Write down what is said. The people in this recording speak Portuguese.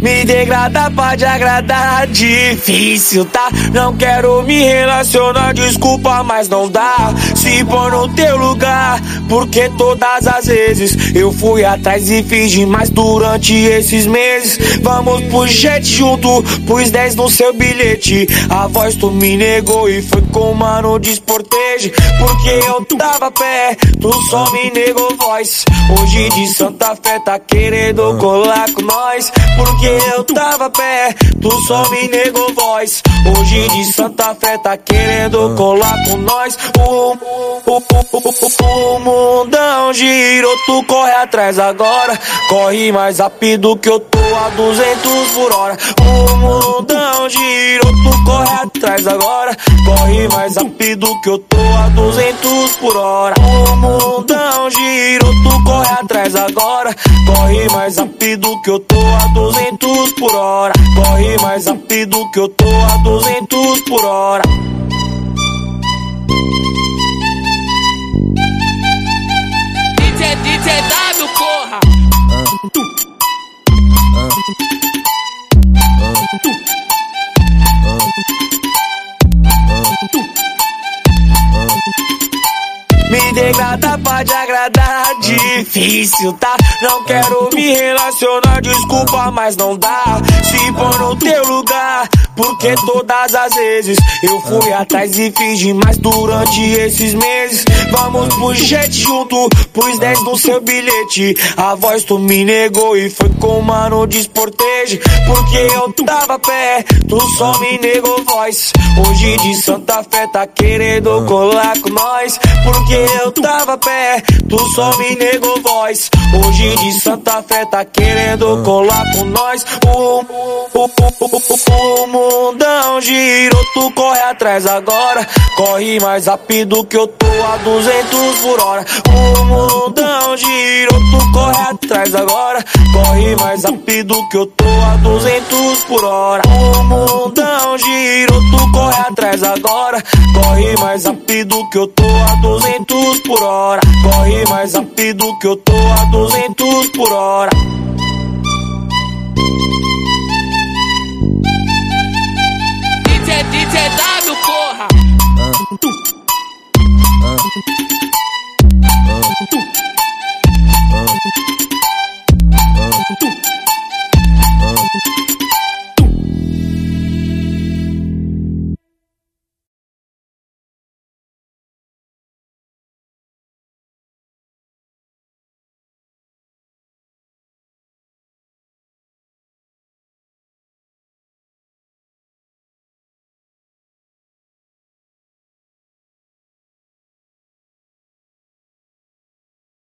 Me degrada pode agradar, difícil, tá? Não quero me relacionar, desculpa, mas não dá. Se pôr no teu lugar, porque todas as vezes eu fui atrás e fiz demais durante esses meses. Vamos pro jet junto, pus 10 no seu bilhete. A voz tu me negou e foi com mano desporteje. Porque eu tava pé, tu só me negou voz. Hoje de Santa Fé tá querendo colar com nós. Porque eu tava pé, tu só me negou voz. Hoje de Santa Fé tá querendo colar com nós. O, o, o, o, mundão girou, tu corre atrás agora. Corre mais rápido que eu tô a 200 por hora. O mundão girou, tu corre atrás agora. Corre mais rápido que eu tô a 200 por hora. O mundão girou, agora. Corre mais rápido que eu tô a 200 por hora. Corre mais rápido que eu tô a 200 por hora. Degrada pode agradar, difícil, tá? Não quero me relacionar, desculpa, mas não dá. Se pôr no teu lugar, porque todas as vezes eu fui atrás e fiz demais durante esses meses. Vamos pro jet junto, pus 10 no seu bilhete. A voz tu me negou e foi com mano desporteje. Porque eu tava pé, tu só me negou voz. Hoje de Santa Fé tá querendo colar com nós. Porque eu tava pé, tu só me negou voz. Hoje de Santa Fé tá querendo colar com nós. O, o, o, o mundão girou, tu corre atrás agora. Corre mais rápido que eu tô a 200 por hora. O mundão girou, tu corre atrás agora. Corre mais rápido que eu tô a 200 por hora. O mundão girou, tu corre atrás agora. Corre mais rápido que eu tô a 200 por hora. Corre mais rápido que eu tô a 200 por hora. 두 /(bgm)